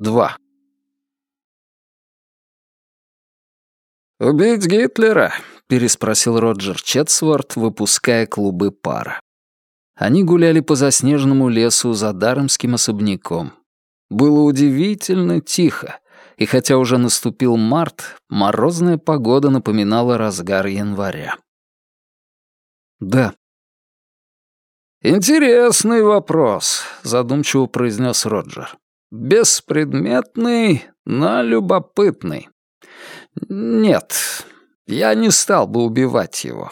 2. «Убить Гитлера?» — переспросил Роджер Четсворт, выпуская клубы пара. Они гуляли по заснеженному лесу за даромским особняком. Было удивительно тихо, и хотя уже наступил март, морозная погода напоминала разгар января. «Да». «Интересный вопрос», — задумчиво произнес Роджер. Беспредметный, но любопытный. Нет, я не стал бы убивать его.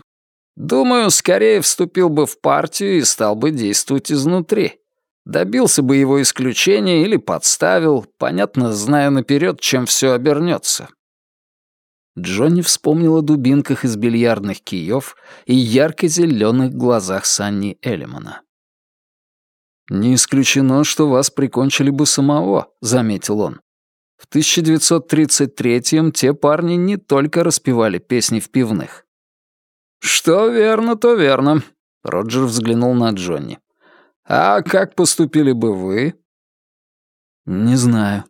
Думаю, скорее вступил бы в партию и стал бы действовать изнутри. Добился бы его исключения или подставил, понятно, зная наперед, чем все обернется. Джонни вспомнил о дубинках из бильярдных киев и ярко-зеленых глазах Санни Элемана. «Не исключено, что вас прикончили бы самого», — заметил он. В 1933-м те парни не только распевали песни в пивных. «Что верно, то верно», — Роджер взглянул на Джонни. «А как поступили бы вы?» «Не знаю».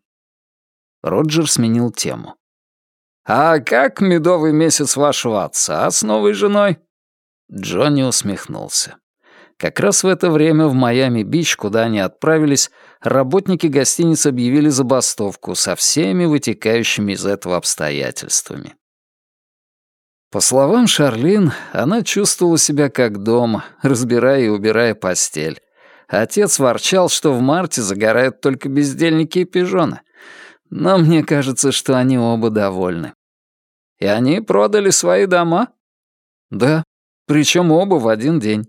Роджер сменил тему. «А как медовый месяц вашего отца с новой женой?» Джонни усмехнулся. Как раз в это время в Майами-Бич, куда они отправились, работники гостиницы объявили забастовку со всеми вытекающими из этого обстоятельствами. По словам Шарлин, она чувствовала себя как дома, разбирая и убирая постель. Отец ворчал, что в марте загорают только бездельники и пижоны. Но мне кажется, что они оба довольны. И они продали свои дома? Да, причем оба в один день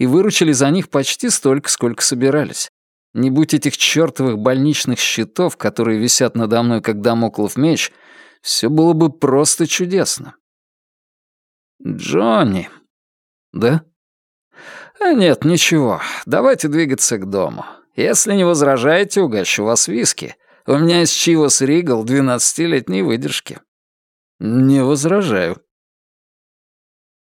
и выручили за них почти столько, сколько собирались. Не будь этих чертовых больничных счетов, которые висят надо мной, как дамоклов меч, все было бы просто чудесно. Джонни. Да? А нет, ничего. Давайте двигаться к дому. Если не возражаете, угощу вас виски. У меня из Чивас Ригал двенадцатилетней выдержки. Не возражаю.